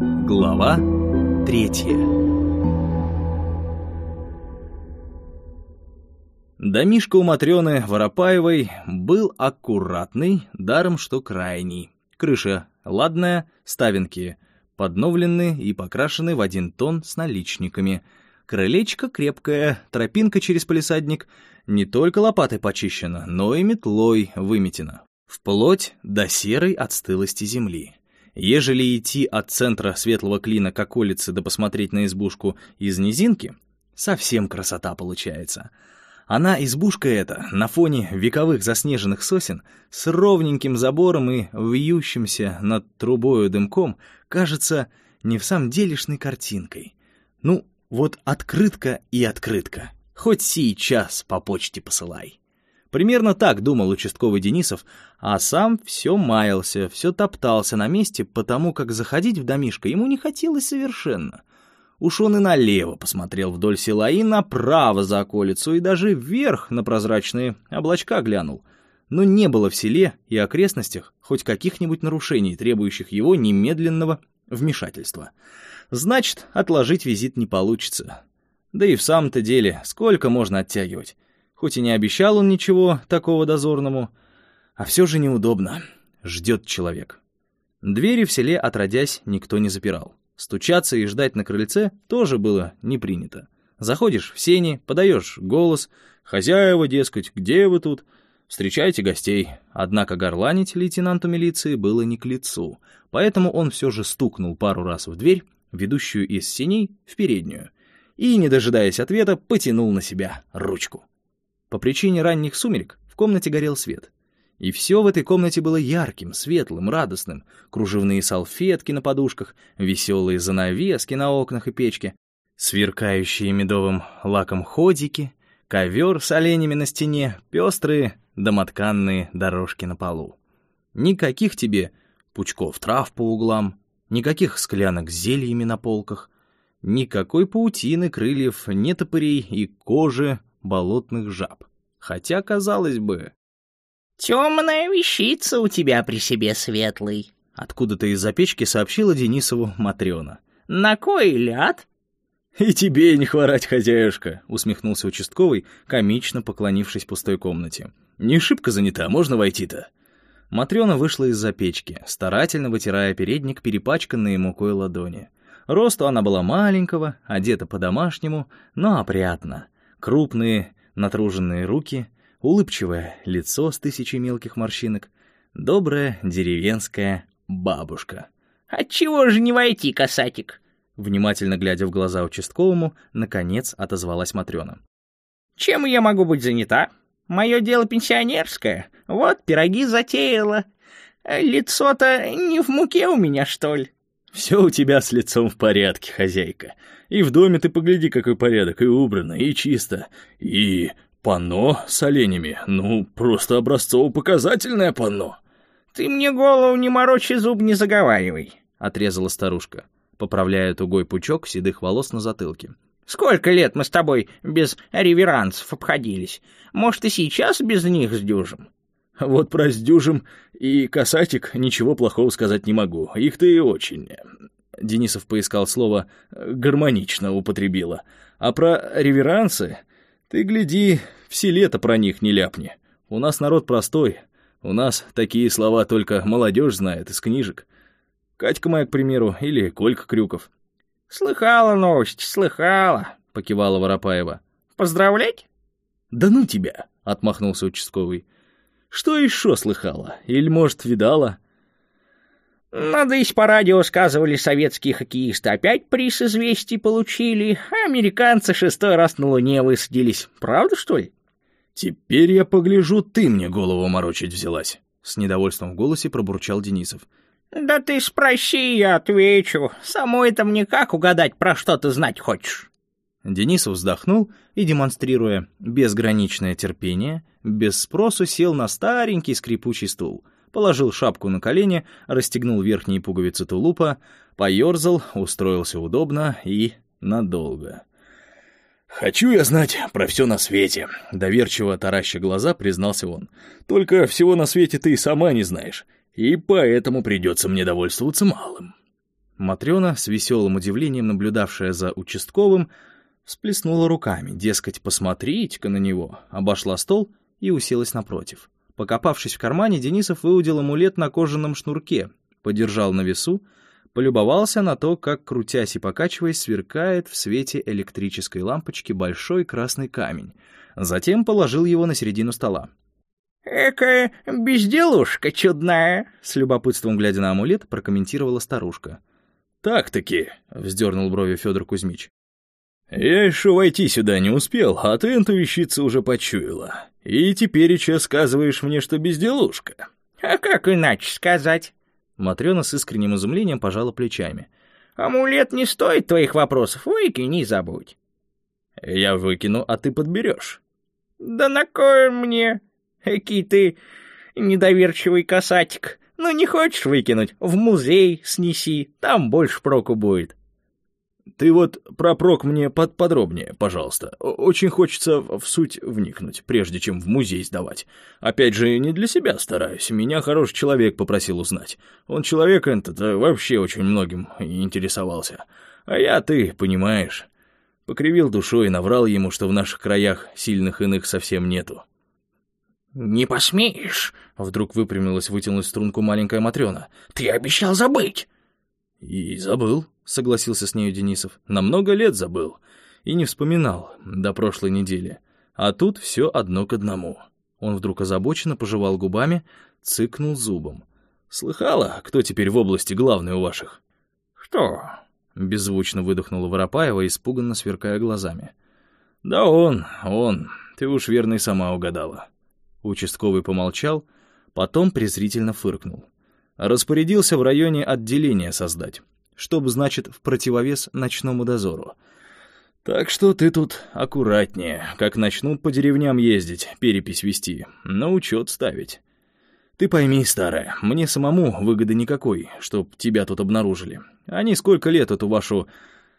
Глава третья Домишко у Матрёны Воропаевой был аккуратный, даром что крайний. Крыша ладная, ставинки подновлены и покрашены в один тон с наличниками. Крылечко крепкое, тропинка через полисадник не только лопатой почищена, но и метлой выметена. Вплоть до серой отстылости земли. Ежели идти от центра светлого клина к околице да посмотреть на избушку из низинки, совсем красота получается — она, избушка эта, на фоне вековых заснеженных сосен, с ровненьким забором и вьющимся над трубою дымком, кажется не в самом делешной картинкой. Ну, вот открытка и открытка. Хоть сейчас по почте посылай. Примерно так думал участковый Денисов, а сам все маялся, все топтался на месте, потому как заходить в домишко ему не хотелось совершенно. Уж он и налево посмотрел вдоль села, и направо за околицу, и даже вверх на прозрачные облачка глянул. Но не было в селе и окрестностях хоть каких-нибудь нарушений, требующих его немедленного вмешательства. Значит, отложить визит не получится. Да и в самом-то деле, сколько можно оттягивать? Хоть и не обещал он ничего такого дозорному, а все же неудобно. Ждет человек. Двери в селе, отродясь, никто не запирал. Стучаться и ждать на крыльце тоже было не принято. Заходишь в сени, подаешь голос, хозяева, дескать, где вы тут? Встречайте гостей. Однако горланить лейтенанту милиции было не к лицу, поэтому он все же стукнул пару раз в дверь, ведущую из сеней в переднюю, и, не дожидаясь ответа, потянул на себя ручку. По причине ранних сумерек в комнате горел свет. И все в этой комнате было ярким, светлым, радостным. Кружевные салфетки на подушках, веселые занавески на окнах и печке, сверкающие медовым лаком ходики, ковер с оленями на стене, пестрые домотканные дорожки на полу. Никаких тебе пучков трав по углам, никаких склянок с зельями на полках, никакой паутины, крыльев, нетопырей и кожи болотных жаб. Хотя, казалось бы, «Темная вещица у тебя при себе, светлый», — откуда-то из-за печки сообщила Денисову Матрена. «На кой ляд?» «И тебе не хворать, хозяюшка», — усмехнулся участковый, комично поклонившись пустой комнате. «Не шибко занята, можно войти-то?» Матрена вышла из-за печки, старательно вытирая передник перепачканные мукой ладони. Росту она была маленького, одета по-домашнему, но опрятно. Крупные, натруженные руки, улыбчивое лицо с тысячей мелких морщинок, добрая деревенская бабушка. «Отчего же не войти, касатик?» Внимательно глядя в глаза участковому, наконец отозвалась Матрёна. «Чем я могу быть занята? Мое дело пенсионерское. Вот, пироги затеяла. Лицо-то не в муке у меня, что ли?» «Все у тебя с лицом в порядке, хозяйка. И в доме ты погляди, какой порядок, и убрано, и чисто, и Панно с оленями, ну, просто образцово-показательное панно. Ты мне голову не морочи, зуб не заговаривай, отрезала старушка, поправляя тугой пучок седых волос на затылке. Сколько лет мы с тобой без реверансов обходились? Может, и сейчас без них сдюжим? Вот про сдюжим и касатик ничего плохого сказать не могу. Их ты и очень... Денисов поискал слово «гармонично» употребила. А про реверансы ты гляди, в селе-то про них не ляпни. У нас народ простой. У нас такие слова только молодежь знает из книжек. Катька моя, к примеру, или Колька Крюков. «Слыхала новость, слыхала», — покивала Воропаева. «Поздравлять?» «Да ну тебя!» — отмахнулся участковый. «Что еще слыхала? Или, может, видала?» Надысь по радио сказывали, советские хоккеисты опять приз известий получили, а американцы шестой раз на Луне высадились. Правда, что ли? «Теперь я погляжу, ты мне голову морочить взялась», — с недовольством в голосе пробурчал Денисов. «Да ты спроси, я отвечу. Самой-то мне как угадать, про что ты знать хочешь?» Денисов вздохнул и, демонстрируя безграничное терпение, без спросу сел на старенький скрипучий стул — положил шапку на колени, расстегнул верхние пуговицы тулупа, поерзал, устроился удобно и надолго. «Хочу я знать про все на свете», — доверчиво тараща глаза признался он. «Только всего на свете ты и сама не знаешь, и поэтому придется мне довольствоваться малым». Матрена, с веселым удивлением наблюдавшая за участковым, всплеснула руками, дескать, посмотрите-ка на него, обошла стол и уселась напротив. Покопавшись в кармане, Денисов выудил амулет на кожаном шнурке, подержал на весу, полюбовался на то, как, крутясь и покачиваясь, сверкает в свете электрической лампочки большой красный камень. Затем положил его на середину стола. «Экая безделушка чудная!» — с любопытством глядя на амулет, прокомментировала старушка. «Так-таки», — вздернул брови Федор Кузьмич. «Я еще войти сюда не успел, а ты эту вещицу уже почуяла. И теперь еще сказываешь мне, что безделушка». «А как иначе сказать?» Матрена с искренним изумлением пожала плечами. «Амулет не стоит твоих вопросов, выкини и забудь». «Я выкину, а ты подберешь». «Да на кой мне? Эки ты недоверчивый касатик. Ну, не хочешь выкинуть? В музей снеси, там больше проку будет. Ты вот про прок мне под подробнее, пожалуйста. Очень хочется в суть вникнуть, прежде чем в музей сдавать. Опять же, не для себя стараюсь. Меня хороший человек попросил узнать. Он человек этот вообще очень многим интересовался. А я, ты, понимаешь, покривил душой и наврал ему, что в наших краях сильных иных совсем нету. «Не посмеешь!» — вдруг выпрямилась, вытянулась струнку маленькая Матрена. «Ты обещал забыть!» «И забыл», — согласился с нею Денисов. «На много лет забыл. И не вспоминал до прошлой недели. А тут все одно к одному». Он вдруг озабоченно пожевал губами, цыкнул зубом. «Слыхала, кто теперь в области главный у ваших?» «Что?» — беззвучно выдохнула Воропаева, испуганно сверкая глазами. «Да он, он. Ты уж верно и сама угадала». Участковый помолчал, потом презрительно фыркнул. Распорядился в районе отделения создать, чтобы, значит, в противовес ночному дозору. Так что ты тут аккуратнее, как начнут по деревням ездить, перепись вести, на учет ставить. Ты пойми, старая, мне самому выгоды никакой, чтоб тебя тут обнаружили. Они сколько лет эту вашу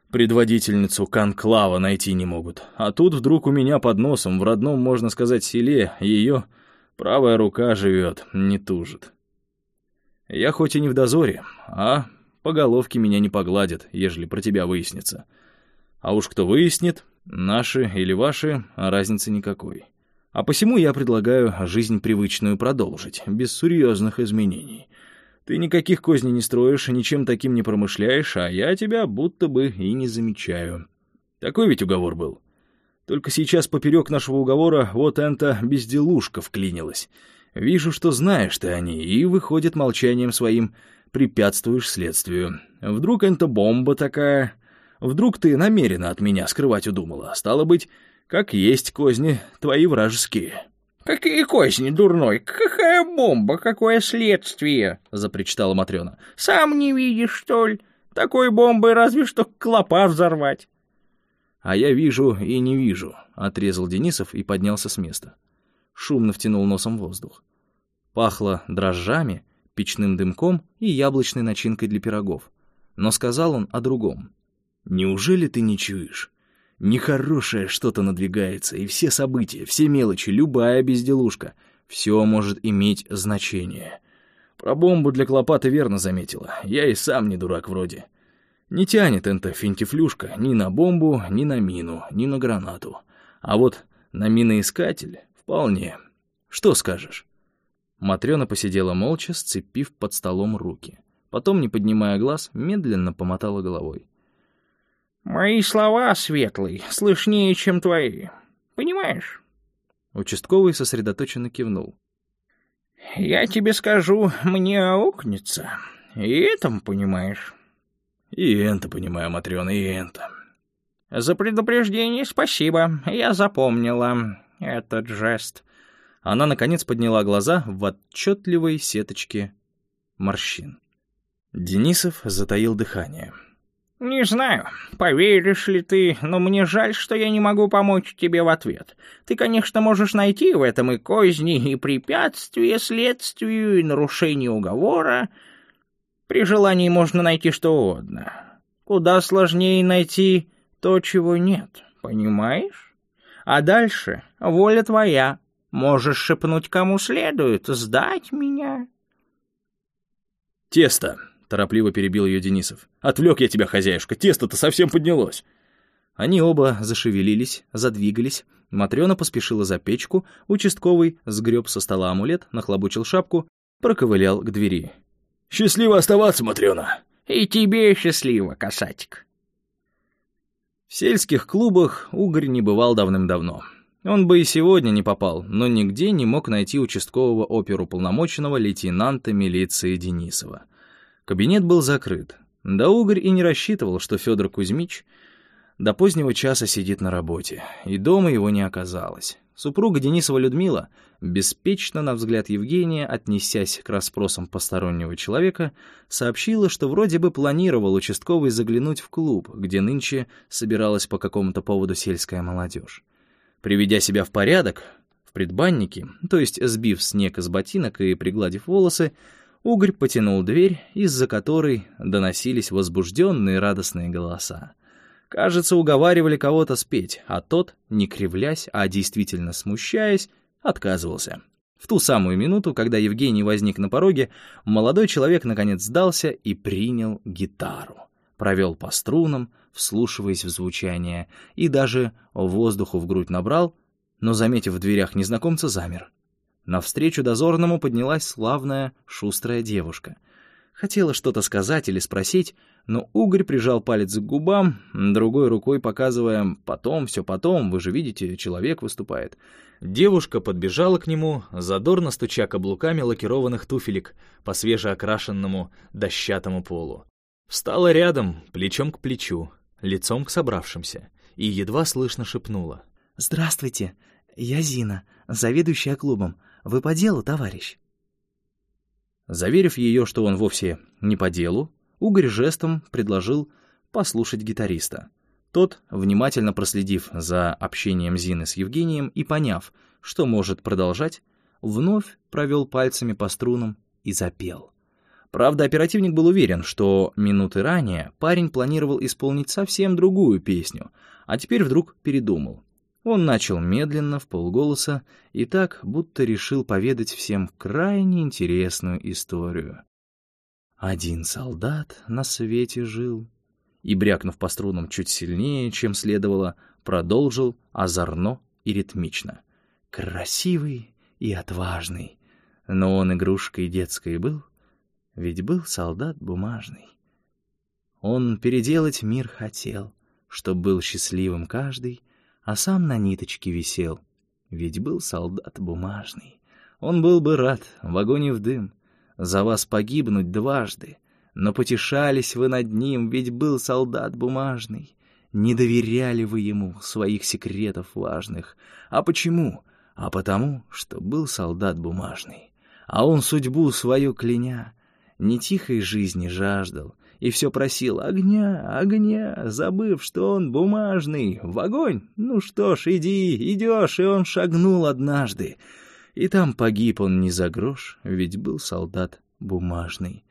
предводительницу конклава найти не могут. А тут вдруг у меня под носом, в родном, можно сказать, селе, ее правая рука живет, не тужит. Я хоть и не в дозоре, а по головке меня не погладят, ежели про тебя выяснится. А уж кто выяснит, наши или ваши, разницы никакой. А посему я предлагаю жизнь привычную продолжить, без серьезных изменений — ты никаких козней не строишь, ничем таким не промышляешь, а я тебя будто бы и не замечаю. Такой ведь уговор был. Только сейчас поперек нашего уговора вот эта безделушка вклинилась. Вижу, что знаешь ты о ней, и, выходит, молчанием своим препятствуешь следствию. Вдруг это бомба такая... Вдруг ты намеренно от меня скрывать удумала. Стало быть, как есть козни твои вражеские». «Какие козни, дурной? Какая бомба, какое следствие?» — запричитала Матрена. «Сам не видишь, что ли? Такой бомбой разве что клопа взорвать». «А я вижу и не вижу», — отрезал Денисов и поднялся с места. Шумно втянул носом воздух. Пахло дрожжами, печным дымком и яблочной начинкой для пирогов. Но сказал он о другом. «Неужели ты не чуешь? Нехорошее что-то надвигается, и все события, все мелочи, любая безделушка, все может иметь значение. Про бомбу для клопа ты верно заметила, я и сам не дурак вроде. Не тянет эта финтифлюшка ни на бомбу, ни на мину, ни на гранату. А вот на миноискатель вполне. Что скажешь? Матрена посидела молча, сцепив под столом руки. Потом, не поднимая глаз, медленно помотала головой. Мои слова, Светлый, слышнее, чем твои. Понимаешь?» Участковый сосредоточенно кивнул. «Я тебе скажу, мне аукнется. И это понимаешь?» «И это понимаю, Матрёна, и это». «За предупреждение спасибо. Я запомнила этот жест». Она, наконец, подняла глаза в отчетливой сеточке морщин. Денисов затаил дыхание. «Не знаю, поверишь ли ты, но мне жаль, что я не могу помочь тебе в ответ. Ты, конечно, можешь найти в этом и козни, и препятствия следствию, и нарушение уговора. При желании можно найти что угодно. Куда сложнее найти то, чего нет, понимаешь? А дальше воля твоя. Можешь шепнуть кому следует, сдать меня». «Тесто», торопливо перебил ее Денисов. «Отвлек я тебя, хозяюшка, тесто-то совсем поднялось!» Они оба зашевелились, задвигались. Матрена поспешила за печку, участковый сгреб со стола амулет, нахлобучил шапку, проковылял к двери. «Счастливо оставаться, Матрена!» «И тебе счастливо, касатик!» В сельских клубах Угорь не бывал давным-давно. Он бы и сегодня не попал, но нигде не мог найти участкового оперуполномоченного лейтенанта милиции Денисова. Кабинет был закрыт. Да Угорь и не рассчитывал, что Федор Кузьмич до позднего часа сидит на работе, и дома его не оказалось. Супруга Денисова Людмила, беспечно, на взгляд Евгения, отнесясь к расспросам постороннего человека, сообщила, что вроде бы планировал участковый заглянуть в клуб, где нынче собиралась по какому-то поводу сельская молодежь. Приведя себя в порядок, в предбаннике, то есть сбив снег из ботинок и пригладив волосы, Угорь потянул дверь, из-за которой доносились возбужденные радостные голоса. Кажется, уговаривали кого-то спеть, а тот, не кривлясь, а действительно смущаясь, отказывался. В ту самую минуту, когда Евгений возник на пороге, молодой человек наконец сдался и принял гитару. Провел по струнам, вслушиваясь в звучание, и даже воздуху в грудь набрал, но, заметив в дверях незнакомца, замер. Навстречу дозорному поднялась славная, шустрая девушка. Хотела что-то сказать или спросить, но угорь прижал палец к губам, другой рукой показывая «потом, все потом, вы же видите, человек выступает». Девушка подбежала к нему, задорно стуча каблуками лакированных туфелек по свежеокрашенному дощатому полу. Встала рядом, плечом к плечу, лицом к собравшимся, и едва слышно шепнула. «Здравствуйте, я Зина, заведующая клубом. Вы по делу, товарищ?» Заверив ее, что он вовсе не по делу, Угорь жестом предложил послушать гитариста. Тот, внимательно проследив за общением Зины с Евгением и поняв, что может продолжать, вновь провел пальцами по струнам и запел. Правда, оперативник был уверен, что минуты ранее парень планировал исполнить совсем другую песню, а теперь вдруг передумал. Он начал медленно, в полголоса, и так, будто решил поведать всем крайне интересную историю. Один солдат на свете жил, и, брякнув по струнам чуть сильнее, чем следовало, продолжил озорно и ритмично. Красивый и отважный, но он игрушкой детской был, ведь был солдат бумажный. Он переделать мир хотел, чтоб был счастливым каждый, а сам на ниточке висел, ведь был солдат бумажный. Он был бы рад, в огонь в дым, за вас погибнуть дважды, но потешались вы над ним, ведь был солдат бумажный. Не доверяли вы ему своих секретов важных. А почему? А потому, что был солдат бумажный. А он судьбу свою кляня, не тихой жизни жаждал, и все просил огня, огня, забыв, что он бумажный, в огонь. Ну что ж, иди, идешь, и он шагнул однажды. И там погиб он не за грош, ведь был солдат бумажный.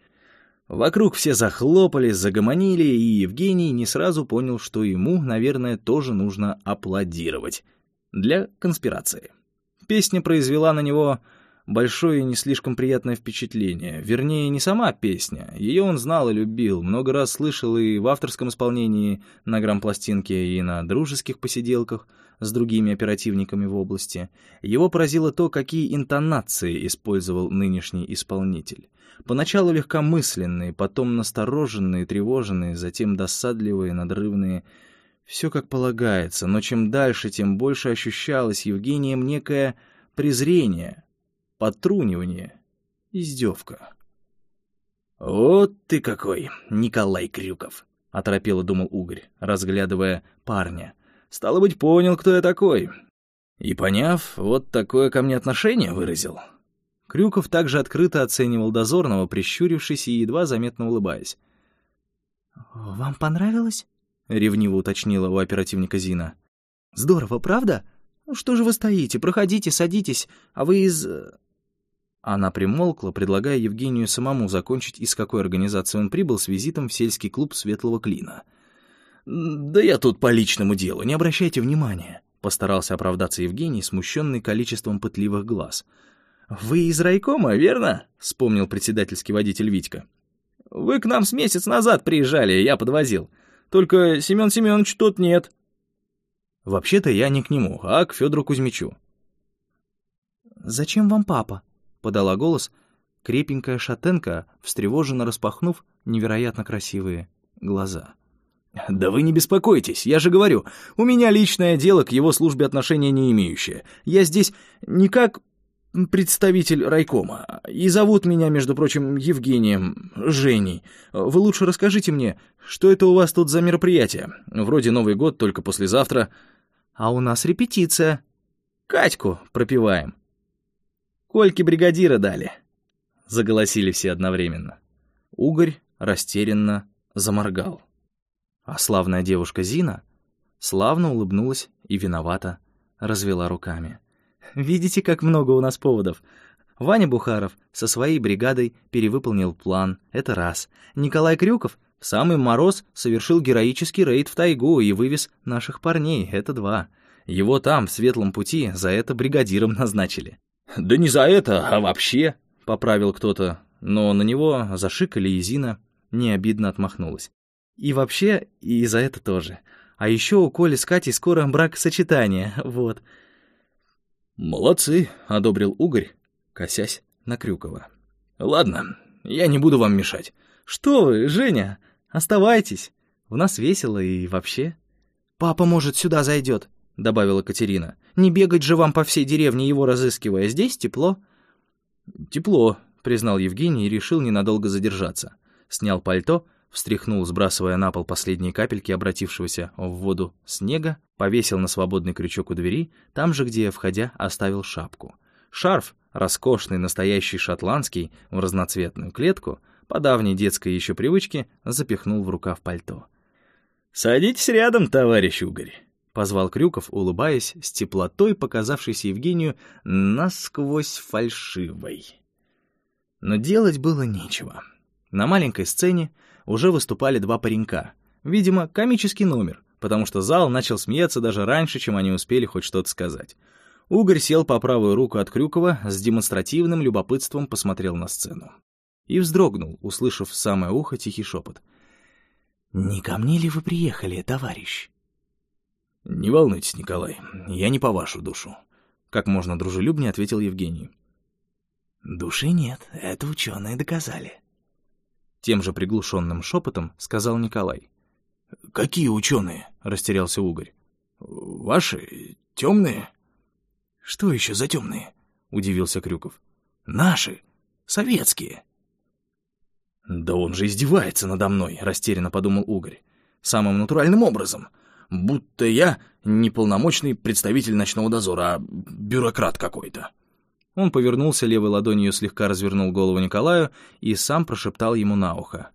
Вокруг все захлопали, загомонили, и Евгений не сразу понял, что ему, наверное, тоже нужно аплодировать. Для конспирации. Песня произвела на него большое и не слишком приятное впечатление. Вернее, не сама песня. Ее он знал и любил, много раз слышал и в авторском исполнении на грампластинке, и на дружеских посиделках с другими оперативниками в области. Его поразило то, какие интонации использовал нынешний исполнитель. Поначалу легкомысленные, потом настороженные, тревоженные, затем досадливые, надрывные. Все как полагается, но чем дальше, тем больше ощущалось Евгением некое презрение — подтрунивание, издевка. «Вот ты какой, Николай Крюков!» — оторопело думал Угорь, разглядывая парня. «Стало быть, понял, кто я такой. И, поняв, вот такое ко мне отношение выразил». Крюков также открыто оценивал дозорного, прищурившись и едва заметно улыбаясь. «Вам понравилось?» — ревниво уточнила у оперативника Зина. «Здорово, правда? Ну что же вы стоите? Проходите, садитесь. А вы из... Она примолкла, предлагая Евгению самому закончить, из какой организации он прибыл с визитом в сельский клуб Светлого Клина. «Да я тут по личному делу, не обращайте внимания», — постарался оправдаться Евгений, смущенный количеством пытливых глаз. «Вы из райкома, верно?» — вспомнил председательский водитель Витька. Вы к нам с месяц назад приезжали, я подвозил. Только Семен Семенович тут нет». Вообще-то я не к нему, а к Федору Кузьмичу. «Зачем вам папа?» — подала голос крепенькая шатенка, встревоженно распахнув невероятно красивые глаза. «Да вы не беспокойтесь, я же говорю, у меня личное дело к его службе отношения не имеющее. Я здесь не как представитель райкома, и зовут меня, между прочим, Евгением, Женей. Вы лучше расскажите мне, что это у вас тут за мероприятие? Вроде Новый год, только послезавтра. А у нас репетиция. Катьку пропиваем. Кольки бригадира дали. Заголосили все одновременно. Угорь растерянно заморгал. А славная девушка Зина славно улыбнулась и виновата развела руками. «Видите, как много у нас поводов. Ваня Бухаров со своей бригадой перевыполнил план, это раз. Николай Крюков в самый мороз совершил героический рейд в тайгу и вывез наших парней, это два. Его там, в светлом пути, за это бригадиром назначили». «Да не за это, а вообще», — поправил кто-то, но на него зашикали и Зина не обидно отмахнулась. И вообще, и за это тоже. А еще у Коли с Катей скоро бракосочетание, вот. «Молодцы», — одобрил Угорь, косясь на Крюкова. «Ладно, я не буду вам мешать». «Что вы, Женя, оставайтесь. У нас весело и вообще». «Папа, может, сюда зайдет», — добавила Катерина. «Не бегать же вам по всей деревне его разыскивая. Здесь тепло». «Тепло», — признал Евгений и решил ненадолго задержаться. Снял пальто — встряхнул, сбрасывая на пол последние капельки обратившегося в воду снега, повесил на свободный крючок у двери, там же, где, входя, оставил шапку. Шарф, роскошный, настоящий шотландский, в разноцветную клетку, по давней детской еще привычке, запихнул в рукав пальто. «Садитесь рядом, товарищ Угорь», — позвал Крюков, улыбаясь, с теплотой, показавшейся Евгению насквозь фальшивой. Но делать было нечего. На маленькой сцене уже выступали два паренька. Видимо, комический номер, потому что зал начал смеяться даже раньше, чем они успели хоть что-то сказать. Угорь сел по правую руку от Крюкова, с демонстративным любопытством посмотрел на сцену. И вздрогнул, услышав в самое ухо тихий шепот. «Не ко мне ли вы приехали, товарищ?» «Не волнуйтесь, Николай, я не по вашу душу», — как можно дружелюбнее ответил Евгений. «Души нет, это ученые доказали», тем же приглушенным шепотом сказал Николай. «Какие ученые?» — растерялся Угорь. «Ваши? Темные?» «Что еще за темные?» — удивился Крюков. «Наши. Советские». «Да он же издевается надо мной», — растерянно подумал Угорь. «Самым натуральным образом. Будто я не полномочный представитель ночного дозора, а бюрократ какой-то». Он повернулся левой ладонью, слегка развернул голову Николаю и сам прошептал ему на ухо.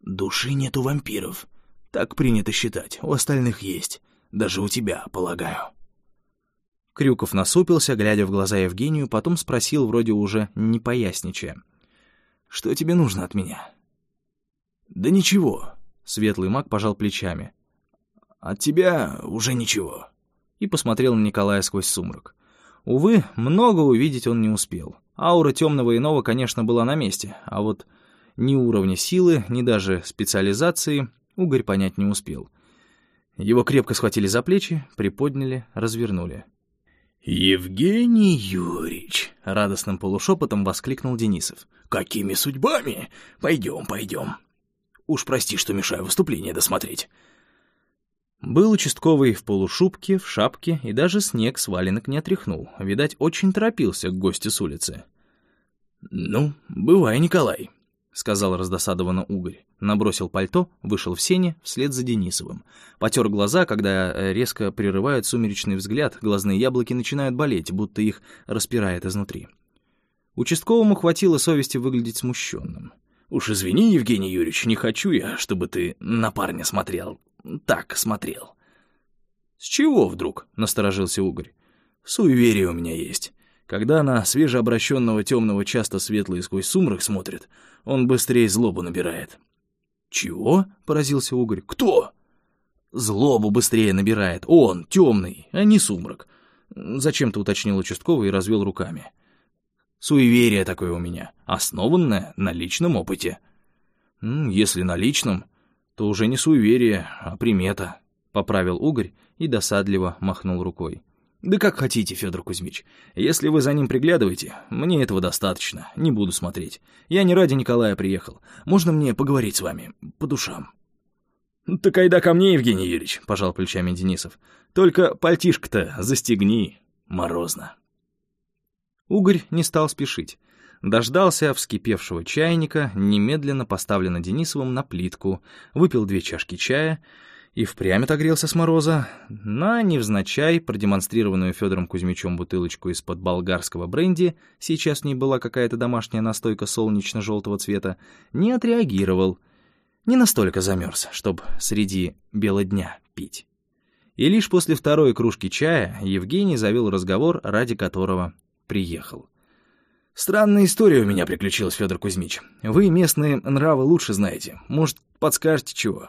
«Души нет у вампиров. Так принято считать, у остальных есть. Даже у тебя, полагаю». Крюков насупился, глядя в глаза Евгению, потом спросил, вроде уже не поясничая. «Что тебе нужно от меня?» «Да ничего», — светлый маг пожал плечами. «От тебя уже ничего». И посмотрел на Николая сквозь сумрак. Увы, много увидеть он не успел. Аура темного иного, конечно, была на месте, а вот ни уровня силы, ни даже специализации Угорь понять не успел. Его крепко схватили за плечи, приподняли, развернули. «Евгений Юрьевич!» — радостным полушепотом воскликнул Денисов. «Какими судьбами? Пойдем, пойдем. Уж прости, что мешаю выступление досмотреть. Был участковый в полушубке, в шапке, и даже снег с валенок не отряхнул. Видать, очень торопился к гостю с улицы. «Ну, бывай, Николай», — сказал раздосадованно Угорь. Набросил пальто, вышел в сене вслед за Денисовым. Потер глаза, когда э, резко прерывают сумеречный взгляд, глазные яблоки начинают болеть, будто их распирает изнутри. Участковому хватило совести выглядеть смущенным. «Уж извини, Евгений Юрьевич, не хочу я, чтобы ты на парня смотрел так смотрел. «С чего вдруг?» — насторожился Угорь. «Суеверие у меня есть. Когда на свежеобращенного темного часто светлый сквозь сумрак смотрит, он быстрее злобу набирает». «Чего?» — поразился Угорь. «Кто?» «Злобу быстрее набирает. Он, темный, а не сумрак». Зачем-то уточнил участковый и развел руками. «Суеверие такое у меня, основанное на личном опыте». «Если на личном, то уже не суеверие, а примета», — поправил угорь и досадливо махнул рукой. «Да как хотите, Федор Кузьмич. Если вы за ним приглядываете, мне этого достаточно, не буду смотреть. Я не ради Николая приехал. Можно мне поговорить с вами по душам?» «Так айда ко мне, Евгений Юрьевич», — пожал плечами Денисов. «Только пальтишко-то застегни, морозно». Угорь не стал спешить. Дождался вскипевшего чайника, немедленно поставлено Денисовым на плитку, выпил две чашки чая и впрямь отогрелся с мороза. На невзначай продемонстрированную Федором Кузьмичем бутылочку из-под болгарского бренди, сейчас в ней была какая-то домашняя настойка солнечно-желтого цвета, не отреагировал. Не настолько замерз, чтобы среди бела дня пить. И лишь после второй кружки чая Евгений завел разговор, ради которого приехал. «Странная история у меня приключилась, Федор Кузьмич. Вы местные нравы лучше знаете. Может, подскажете чего?»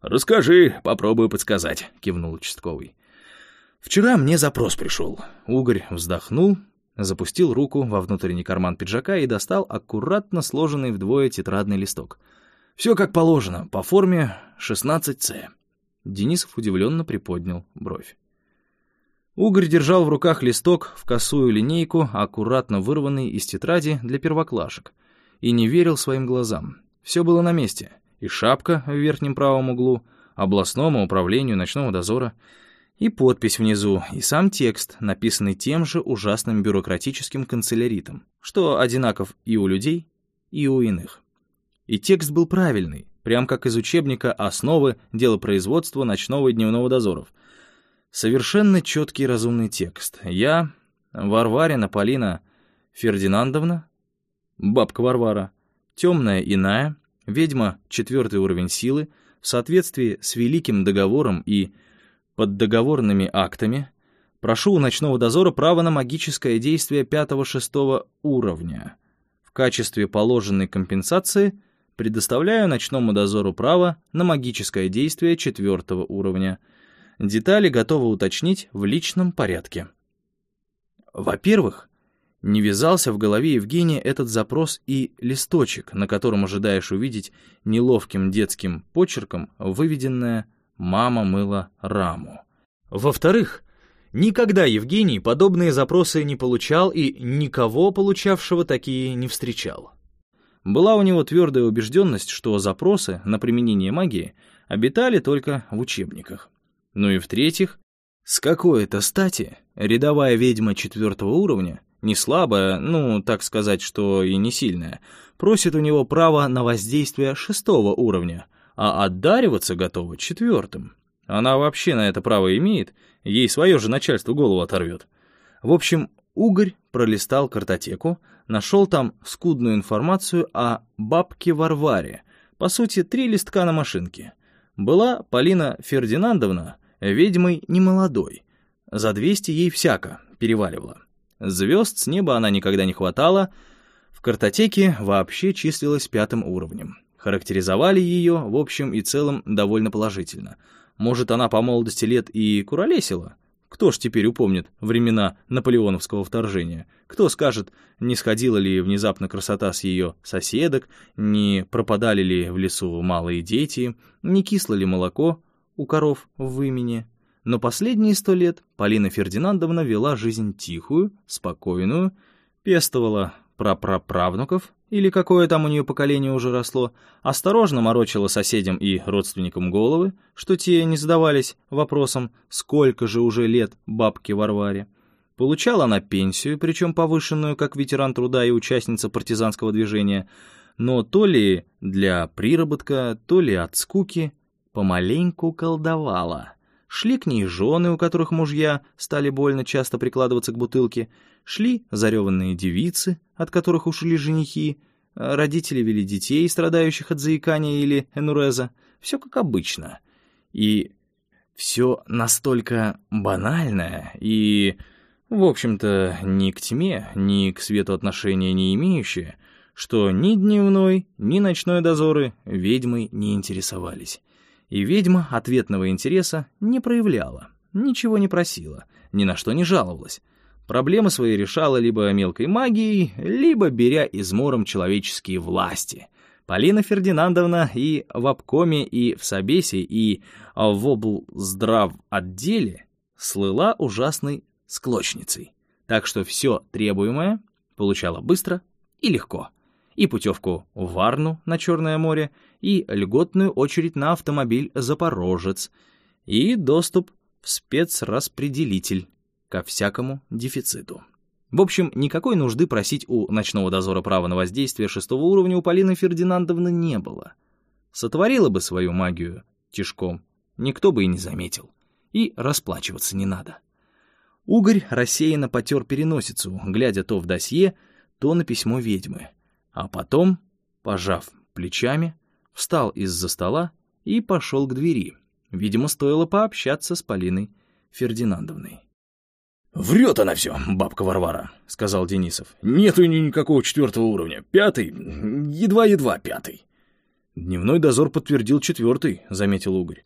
«Расскажи, попробую подсказать», — кивнул участковый. «Вчера мне запрос пришел». Угорь вздохнул, запустил руку во внутренний карман пиджака и достал аккуратно сложенный вдвое тетрадный листок. Все как положено, по форме 16С. Денисов удивленно приподнял бровь. Угорь держал в руках листок в косую линейку, аккуратно вырванный из тетради для первоклашек, и не верил своим глазам. Все было на месте. И шапка в верхнем правом углу, областному управлению ночного дозора, и подпись внизу, и сам текст, написанный тем же ужасным бюрократическим канцеляритом, что одинаков и у людей, и у иных. И текст был правильный, прям как из учебника «Основы делопроизводства ночного и дневного дозоров», Совершенно четкий разумный текст. Я, Варварина Полина Фердинандовна, бабка Варвара, темная иная, ведьма четвертый уровень силы, в соответствии с Великим договором и поддоговорными актами, прошу у ночного дозора право на магическое действие пятого-шестого уровня. В качестве положенной компенсации предоставляю ночному дозору право на магическое действие четвертого уровня — Детали готовы уточнить в личном порядке. Во-первых, не вязался в голове Евгения этот запрос и листочек, на котором ожидаешь увидеть неловким детским почерком выведенное «Мама мыла раму». Во-вторых, никогда Евгений подобные запросы не получал и никого, получавшего такие, не встречал. Была у него твердая убежденность, что запросы на применение магии обитали только в учебниках. Ну и в-третьих, с какой это стати рядовая ведьма четвертого уровня, не слабая, ну, так сказать, что и не сильная, просит у него право на воздействие шестого уровня, а отдариваться готова четвертым. Она вообще на это право имеет, ей свое же начальство голову оторвет. В общем, Угорь пролистал картотеку, нашел там скудную информацию о бабке Варваре, по сути, три листка на машинке. Была Полина Фердинандовна, Ведьмой не молодой. За 200 ей всяко переваливало. Звезд с неба она никогда не хватала. В картотеке вообще числилась пятым уровнем. Характеризовали ее, в общем и целом, довольно положительно. Может, она по молодости лет и куролесила? Кто ж теперь упомнит времена наполеоновского вторжения? Кто скажет, не сходила ли внезапно красота с ее соседок, не пропадали ли в лесу малые дети, не кисло ли молоко, у коров в Вымене, но последние сто лет Полина Фердинандовна вела жизнь тихую, спокойную, пестовала прапраправнуков, или какое там у нее поколение уже росло, осторожно морочила соседям и родственникам головы, что те не задавались вопросом, сколько же уже лет бабке Варваре. Получала она пенсию, причем повышенную, как ветеран труда и участница партизанского движения, но то ли для приработка, то ли от скуки – помаленьку колдовала. Шли к ней жены, у которых мужья стали больно часто прикладываться к бутылке, шли зареванные девицы, от которых ушли женихи, родители вели детей, страдающих от заикания или энуреза. Все как обычно. И все настолько банальное и, в общем-то, ни к тьме, ни к свету отношения не имеющее, что ни дневной, ни ночной дозоры ведьмой не интересовались. И ведьма ответного интереса не проявляла, ничего не просила, ни на что не жаловалась. Проблемы свои решала либо мелкой магией, либо беря измором человеческие власти. Полина Фердинандовна и в обкоме, и в Собесе, и в облздрав отделе слыла ужасной склочницей. Так что все требуемое получала быстро и легко. И путевку в Варну на Черное море, и льготную очередь на автомобиль «Запорожец», и доступ в спецраспределитель ко всякому дефициту. В общем, никакой нужды просить у ночного дозора права на воздействие шестого уровня у Полины Фердинандовны не было. Сотворила бы свою магию тишком, никто бы и не заметил. И расплачиваться не надо. Угорь рассеянно потер переносицу, глядя то в досье, то на письмо ведьмы. А потом, пожав плечами, встал из-за стола и пошел к двери. Видимо, стоило пообщаться с Полиной Фердинандовной. «Врет она все, бабка Варвара», — сказал Денисов. «Нету никакого четвертого уровня. Пятый, едва-едва пятый». «Дневной дозор подтвердил четвертый», — заметил Угорь.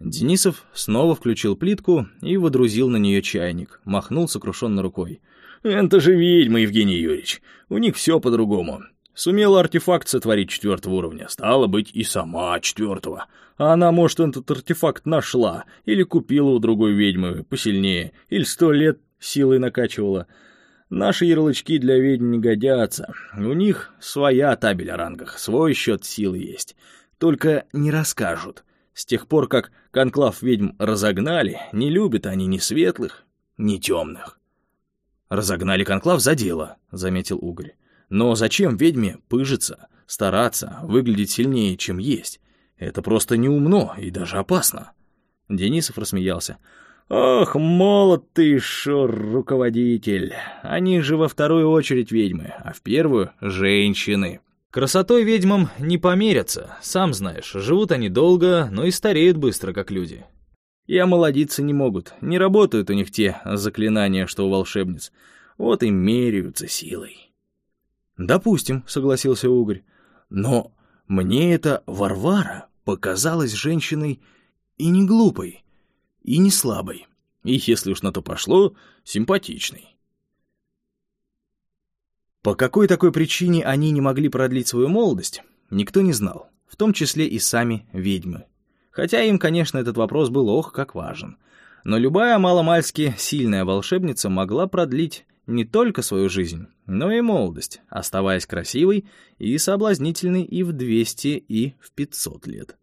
Денисов снова включил плитку и водрузил на нее чайник, махнул сокрушенно рукой. «Это же ведьма, Евгений Юрьевич. У них все по-другому. Сумела артефакт сотворить четвертого уровня, стало быть, и сама четвертого. А она, может, этот артефакт нашла, или купила у другой ведьмы посильнее, или сто лет силой накачивала. Наши ярлычки для ведьм не годятся. У них своя табель о рангах, свой счет силы есть. Только не расскажут. С тех пор, как конклав ведьм разогнали, не любят они ни светлых, ни темных. «Разогнали конклав за дело», — заметил Угорь. «Но зачем ведьме пыжиться, стараться, выглядеть сильнее, чем есть? Это просто неумно и даже опасно». Денисов рассмеялся. «Ох, молод ты, шо, руководитель! Они же во вторую очередь ведьмы, а в первую — женщины». Красотой ведьмам не померятся, сам знаешь, живут они долго, но и стареют быстро, как люди. И омолодиться не могут, не работают у них те заклинания, что у волшебниц. Вот и меряются силой. «Допустим», — согласился Угорь, — «но мне эта Варвара показалась женщиной и не глупой, и не слабой, и, если уж на то пошло, симпатичной. По какой такой причине они не могли продлить свою молодость, никто не знал, в том числе и сами ведьмы. Хотя им, конечно, этот вопрос был ох, как важен. Но любая маломальски сильная волшебница могла продлить не только свою жизнь, но и молодость, оставаясь красивой и соблазнительной и в 200, и в 500 лет.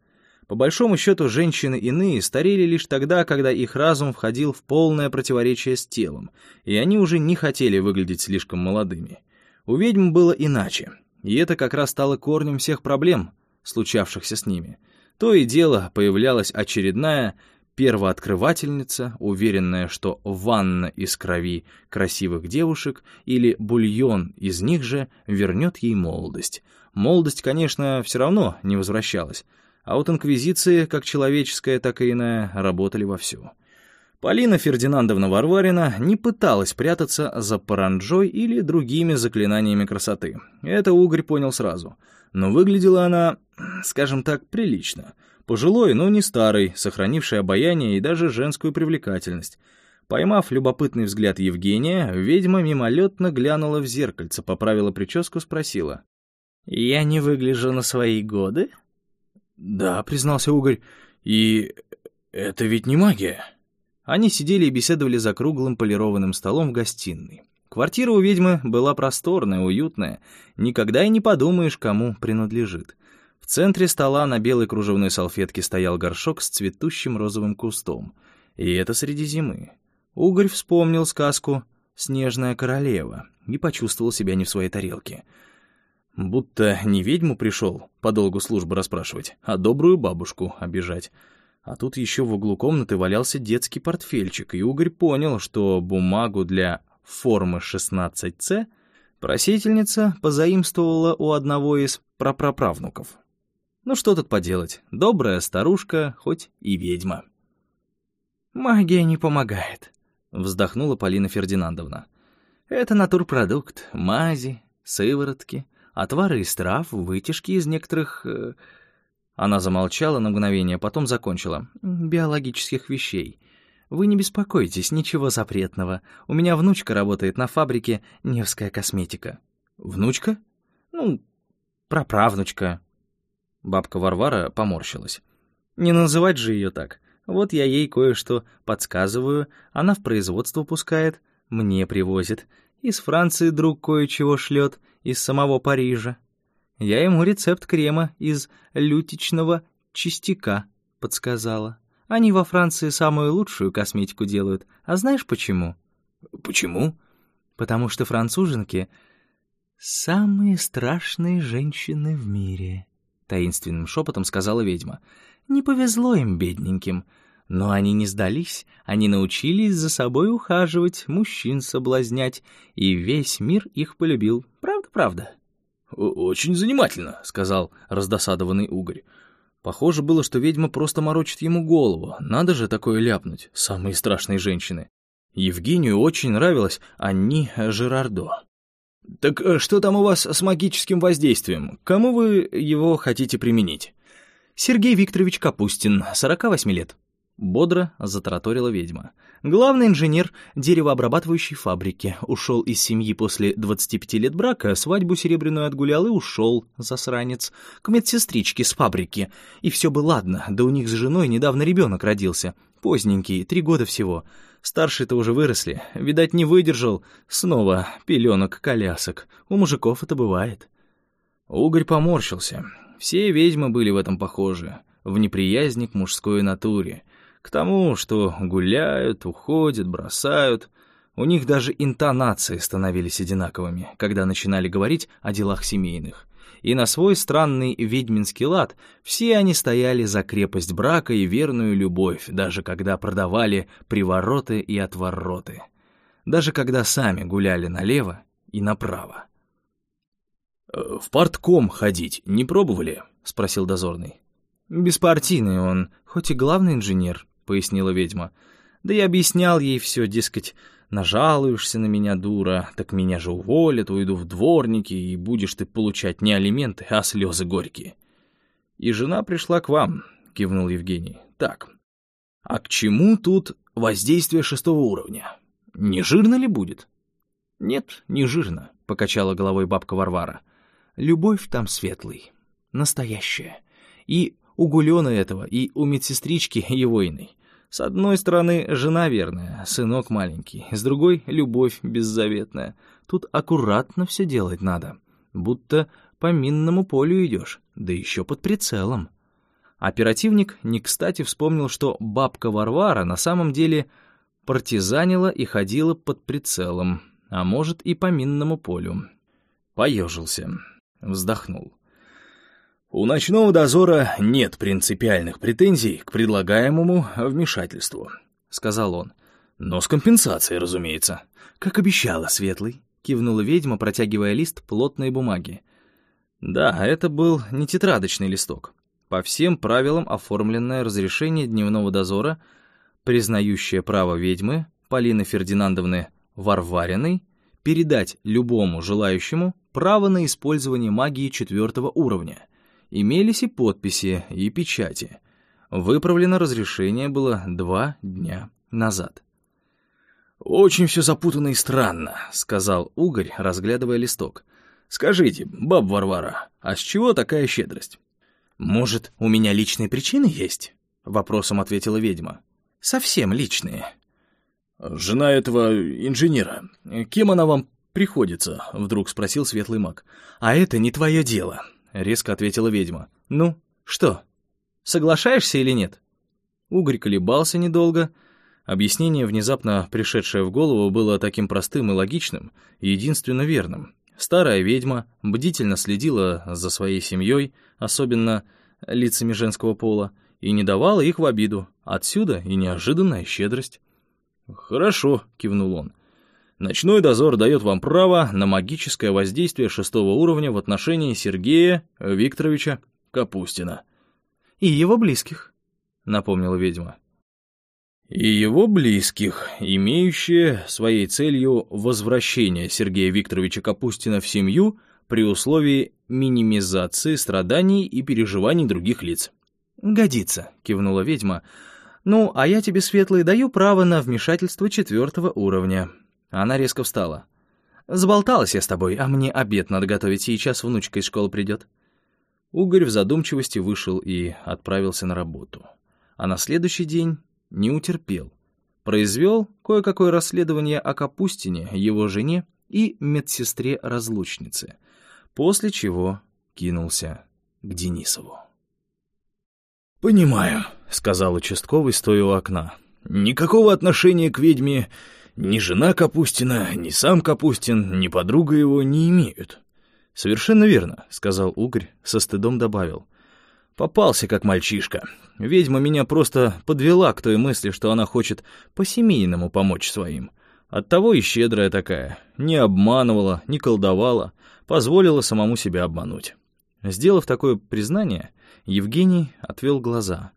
По большому счету, женщины иные старели лишь тогда, когда их разум входил в полное противоречие с телом, и они уже не хотели выглядеть слишком молодыми. У ведьм было иначе, и это как раз стало корнем всех проблем, случавшихся с ними. То и дело появлялась очередная первооткрывательница, уверенная, что ванна из крови красивых девушек или бульон из них же вернет ей молодость. Молодость, конечно, все равно не возвращалась, а вот инквизиции, как человеческая, так и иная, работали вовсю. Полина Фердинандовна Варварина не пыталась прятаться за паранджой или другими заклинаниями красоты. Это Угорь понял сразу. Но выглядела она, скажем так, прилично. Пожилой, но не старый, сохранивший обаяние и даже женскую привлекательность. Поймав любопытный взгляд Евгения, ведьма мимолетно глянула в зеркальце, поправила прическу, спросила. «Я не выгляжу на свои годы?» «Да», — признался Угорь, — «и это ведь не магия». Они сидели и беседовали за круглым полированным столом в гостиной. Квартира у ведьмы была просторная, уютная. Никогда и не подумаешь, кому принадлежит. В центре стола на белой кружевной салфетке стоял горшок с цветущим розовым кустом. И это среди зимы. Угорь вспомнил сказку «Снежная королева» и почувствовал себя не в своей тарелке. Будто не ведьму пришел по долгу службы расспрашивать, а добрую бабушку обижать. А тут еще в углу комнаты валялся детский портфельчик, и Угорь понял, что бумагу для формы 16С просительница позаимствовала у одного из прапраправнуков. Ну что тут поделать, добрая старушка, хоть и ведьма. «Магия не помогает», — вздохнула Полина Фердинандовна. «Это натурпродукт, мази, сыворотки, отвары из трав, вытяжки из некоторых э, она замолчала на мгновение, потом закончила. «Биологических вещей. Вы не беспокойтесь, ничего запретного. У меня внучка работает на фабрике «Невская косметика». «Внучка?» «Ну, Праправнучка». Бабка Варвара поморщилась. «Не называть же ее так. Вот я ей кое-что подсказываю, она в производство пускает, мне привозит. Из Франции друг кое-чего шлет, из самого Парижа. Я ему рецепт крема из лютичного частика подсказала. Они во Франции самую лучшую косметику делают. А знаешь почему? Почему? Потому что француженки — самые страшные женщины в мире, — таинственным шепотом сказала ведьма. Не повезло им, бедненьким. Но они не сдались, они научились за собой ухаживать, мужчин соблазнять, и весь мир их полюбил. Правда-правда? «Очень занимательно», — сказал раздосадованный угорь. Похоже было, что ведьма просто морочит ему голову. Надо же такое ляпнуть, самые страшные женщины. Евгению очень нравилась Анни Жерардо. «Так э, что там у вас с магическим воздействием? Кому вы его хотите применить?» «Сергей Викторович Капустин, 48 лет». Бодро затараторила ведьма. Главный инженер деревообрабатывающей фабрики. Ушел из семьи после 25 лет брака, свадьбу серебряную отгулял и ушел, засранец, к медсестричке с фабрики. И все бы ладно, да у них с женой недавно ребенок родился. Поздненький, три года всего. Старшие-то уже выросли. Видать, не выдержал. Снова пеленок-колясок. У мужиков это бывает. Угорь поморщился. Все ведьмы были в этом похожи. В неприязни к мужской натуре. К тому, что гуляют, уходят, бросают. У них даже интонации становились одинаковыми, когда начинали говорить о делах семейных. И на свой странный ведьминский лад все они стояли за крепость брака и верную любовь, даже когда продавали привороты и отвороты. Даже когда сами гуляли налево и направо. «Э, «В портком ходить не пробовали?» — спросил дозорный. «Беспартийный он, хоть и главный инженер», — пояснила ведьма. «Да я объяснял ей все, дескать, нажалуешься на меня, дура, так меня же уволят, уйду в дворники, и будешь ты получать не алименты, а слезы горькие». «И жена пришла к вам», — кивнул Евгений. «Так, а к чему тут воздействие шестого уровня? Не жирно ли будет?» «Нет, не жирно», — покачала головой бабка Варвара. «Любовь там светлый, настоящая. И у Гулёна этого и у медсестрички его иной. С одной стороны, жена верная, сынок маленький, с другой — любовь беззаветная. Тут аккуратно все делать надо, будто по минному полю идешь, да еще под прицелом. Оперативник не кстати вспомнил, что бабка Варвара на самом деле партизанила и ходила под прицелом, а может и по минному полю. Поежился, вздохнул. У ночного дозора нет принципиальных претензий к предлагаемому вмешательству, сказал он. Но с компенсацией, разумеется. Как обещала, Светлый, кивнула ведьма, протягивая лист плотной бумаги. Да, это был не тетрадочный листок. По всем правилам оформленное разрешение дневного дозора, признающее право ведьмы Полины Фердинандовны Варвариной передать любому желающему право на использование магии четвертого уровня — Имелись и подписи, и печати. Выправлено разрешение было два дня назад. «Очень все запутанно и странно», — сказал Угорь, разглядывая листок. «Скажите, баб Варвара, а с чего такая щедрость?» «Может, у меня личные причины есть?» — вопросом ответила ведьма. «Совсем личные». «Жена этого инженера, кем она вам приходится?» — вдруг спросил светлый маг. «А это не твое дело», — резко ответила ведьма. «Ну, что, соглашаешься или нет?» Угорь колебался недолго. Объяснение, внезапно пришедшее в голову, было таким простым и логичным, и единственно верным. Старая ведьма бдительно следила за своей семьей, особенно лицами женского пола, и не давала их в обиду. Отсюда и неожиданная щедрость. «Хорошо», — кивнул он. Ночной дозор дает вам право на магическое воздействие шестого уровня в отношении Сергея Викторовича Капустина. «И его близких», — напомнила ведьма. «И его близких, имеющие своей целью возвращение Сергея Викторовича Капустина в семью при условии минимизации страданий и переживаний других лиц». «Годится», — кивнула ведьма. «Ну, а я тебе, Светлый, даю право на вмешательство четвертого уровня». Она резко встала. «Заболталась я с тобой, а мне обед надо готовить, сейчас внучка из школы придет». Угорь в задумчивости вышел и отправился на работу. А на следующий день не утерпел. Произвел кое-какое расследование о Капустине, его жене и медсестре-разлучнице, после чего кинулся к Денисову. «Понимаю», — сказал участковый, стоя у окна. «Никакого отношения к ведьме ни жена Капустина, ни сам Капустин, ни подруга его не имеют». «Совершенно верно», — сказал Угорь, со стыдом добавил. «Попался как мальчишка. Ведьма меня просто подвела к той мысли, что она хочет по-семейному помочь своим. Оттого и щедрая такая. Не обманывала, не колдовала, позволила самому себя обмануть». Сделав такое признание, Евгений отвел глаза.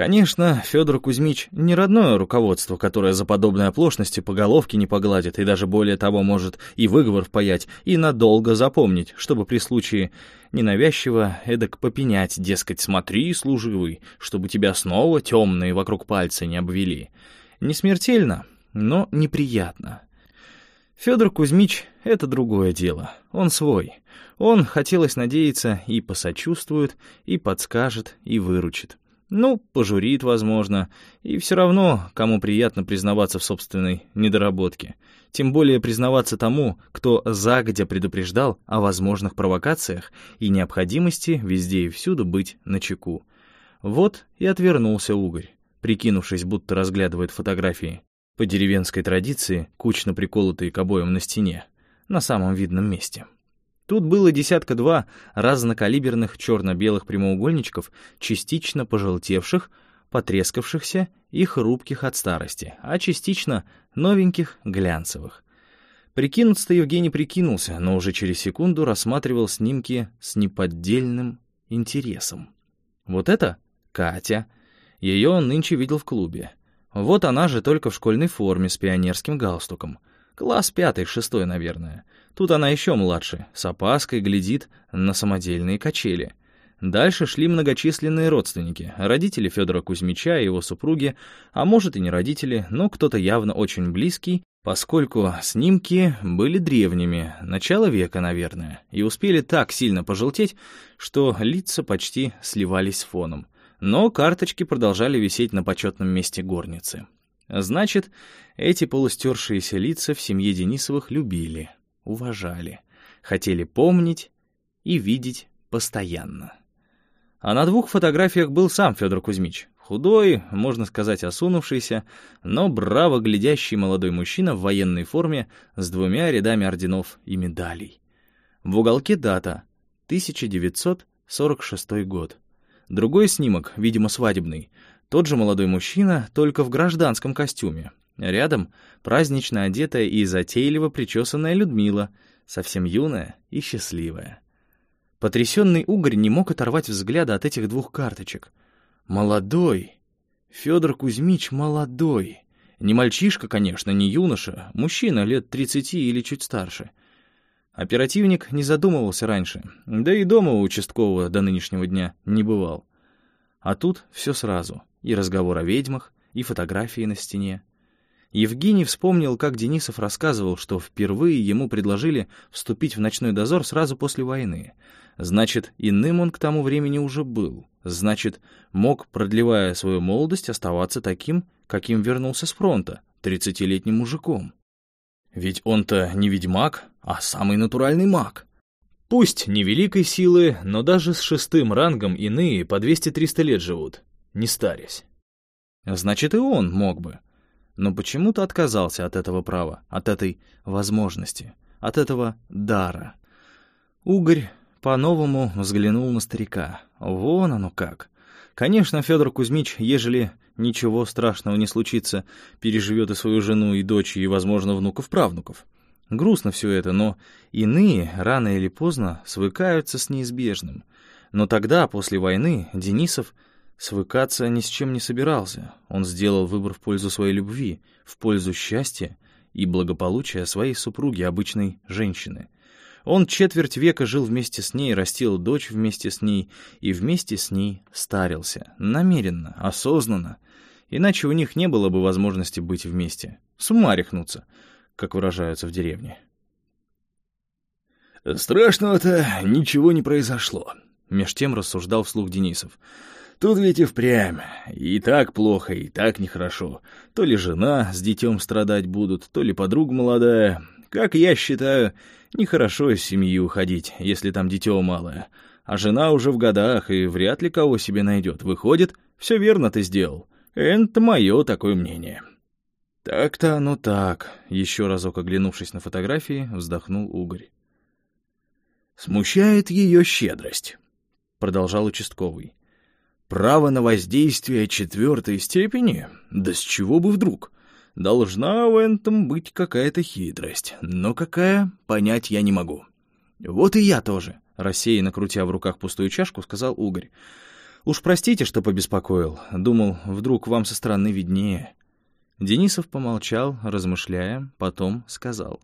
Конечно, Федор Кузьмич не родное руководство, которое за подобные оплошности по головке не погладит и даже более того может и выговор впаять, и надолго запомнить, чтобы при случае ненавязчиво эдак попенять, дескать, смотри, служивый, чтобы тебя снова темные вокруг пальца не обвели. Не смертельно, но неприятно. Федор Кузьмич — это другое дело, он свой. Он, хотелось надеяться, и посочувствует, и подскажет, и выручит. Ну, пожурит, возможно, и все равно, кому приятно признаваться в собственной недоработке. Тем более признаваться тому, кто загодя предупреждал о возможных провокациях и необходимости везде и всюду быть начеку. Вот и отвернулся Угорь, прикинувшись, будто разглядывает фотографии. По деревенской традиции, кучно приколотые к обоям на стене, на самом видном месте. Тут было десятка-два разнокалиберных черно-белых прямоугольничков, частично пожелтевших, потрескавшихся и хрупких от старости, а частично новеньких, глянцевых. Прикинуться-то Евгений прикинулся, но уже через секунду рассматривал снимки с неподдельным интересом. Вот это Катя. Ее он нынче видел в клубе. Вот она же только в школьной форме с пионерским галстуком. Класс пятый, шестой, наверное. Тут она еще младше, с опаской глядит на самодельные качели. Дальше шли многочисленные родственники, родители Федора Кузьмича и его супруги, а может и не родители, но кто-то явно очень близкий, поскольку снимки были древними, начало века, наверное, и успели так сильно пожелтеть, что лица почти сливались с фоном. Но карточки продолжали висеть на почетном месте горницы. Значит, эти полустершиеся лица в семье Денисовых любили, уважали, хотели помнить и видеть постоянно. А на двух фотографиях был сам Федор Кузьмич. Худой, можно сказать, осунувшийся, но браво глядящий молодой мужчина в военной форме с двумя рядами орденов и медалей. В уголке дата — 1946 год. Другой снимок, видимо, свадебный. Тот же молодой мужчина, только в гражданском костюме. Рядом празднично одетая и затейливо причесанная Людмила, совсем юная и счастливая. Потрясенный угорь не мог оторвать взгляда от этих двух карточек. Молодой. Федор Кузьмич молодой. Не мальчишка, конечно, не юноша, мужчина лет тридцати или чуть старше. Оперативник не задумывался раньше, да и дома у участкового до нынешнего дня не бывал. А тут все сразу. И разговор о ведьмах, и фотографии на стене. Евгений вспомнил, как Денисов рассказывал, что впервые ему предложили вступить в ночной дозор сразу после войны. Значит, иным он к тому времени уже был. Значит, мог, продлевая свою молодость, оставаться таким, каким вернулся с фронта, тридцатилетним мужиком. Ведь он-то не ведьмак, а самый натуральный маг. Пусть невеликой силы, но даже с шестым рангом иные по 200-300 лет живут, не старясь. Значит, и он мог бы но почему-то отказался от этого права, от этой возможности, от этого дара. Угорь по-новому взглянул на старика. Вон оно как. Конечно, Федор Кузьмич, ежели ничего страшного не случится, переживет и свою жену, и дочь, и, возможно, внуков-правнуков. Грустно все это, но иные рано или поздно свыкаются с неизбежным. Но тогда, после войны, Денисов — Свыкаться ни с чем не собирался. Он сделал выбор в пользу своей любви, в пользу счастья и благополучия своей супруги, обычной женщины. Он четверть века жил вместе с ней, растил дочь вместе с ней и вместе с ней старился. Намеренно, осознанно. Иначе у них не было бы возможности быть вместе. С ума рехнуться, как выражаются в деревне. «Страшного-то ничего не произошло», Меж тем рассуждал вслух Денисов. Тут ведь и впрямь. И так плохо, и так нехорошо. То ли жена с детем страдать будут, то ли подруга молодая. Как я считаю, нехорошо из семьи уходить, если там дитё малое. А жена уже в годах и вряд ли кого себе найдет. Выходит, все верно ты сделал. Это мое такое мнение. Так-то оно так, еще разок оглянувшись на фотографии, вздохнул Угорь. Смущает ее щедрость, продолжал участковый. Право на воздействие четвертой степени? Да с чего бы вдруг? Должна в этом быть какая-то хитрость, но какая, понять я не могу. Вот и я тоже, рассеянно крутя в руках пустую чашку, сказал Угорь. Уж простите, что побеспокоил. Думал, вдруг вам со стороны виднее. Денисов помолчал, размышляя, потом сказал.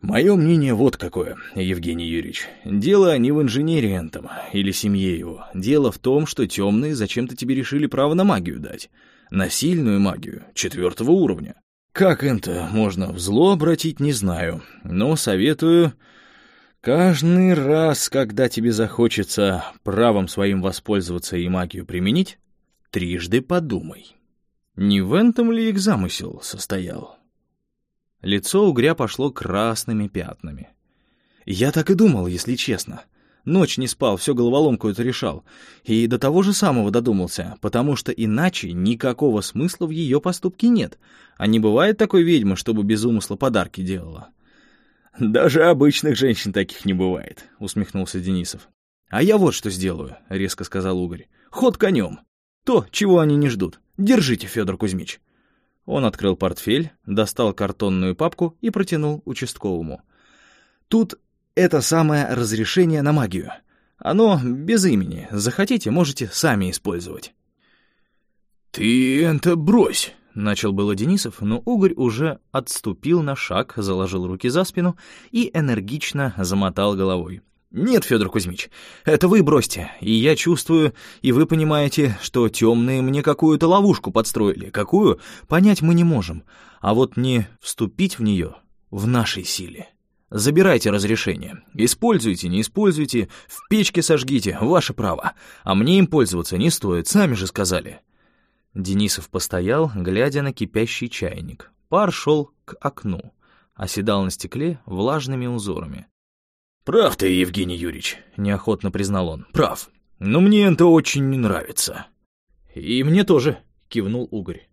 Мое мнение вот какое, Евгений Юрьевич. Дело не в инженере Энтом или семье его. Дело в том, что темные зачем-то тебе решили право на магию дать. На сильную магию, четвертого уровня. Как это можно в зло обратить, не знаю. Но советую... Каждый раз, когда тебе захочется правом своим воспользоваться и магию применить, трижды подумай. Не в этом ли их замысел состоял? Лицо угря пошло красными пятнами. Я так и думал, если честно. Ночь не спал, все головоломку это решал. И до того же самого додумался, потому что иначе никакого смысла в ее поступке нет. А не бывает такой ведьмы, чтобы без умысла подарки делала. «Даже обычных женщин таких не бывает», — усмехнулся Денисов. «А я вот что сделаю», — резко сказал Угорь. «Ход конем. То, чего они не ждут. Держите, Федор Кузьмич». Он открыл портфель, достал картонную папку и протянул участковому. «Тут это самое разрешение на магию. Оно без имени. Захотите, можете сами использовать». «Ты это брось!» — начал было Денисов, но Угорь уже отступил на шаг, заложил руки за спину и энергично замотал головой. «Нет, Федор Кузьмич, это вы бросьте, и я чувствую, и вы понимаете, что темные мне какую-то ловушку подстроили. Какую, понять мы не можем, а вот не вступить в нее в нашей силе. Забирайте разрешение, используйте, не используйте, в печке сожгите, ваше право, а мне им пользоваться не стоит, сами же сказали». Денисов постоял, глядя на кипящий чайник. Пар шел к окну, оседал на стекле влажными узорами. «Прав ты, Евгений Юрьевич», — неохотно признал он. «Прав. Но мне это очень не нравится». «И мне тоже», — кивнул Угорь.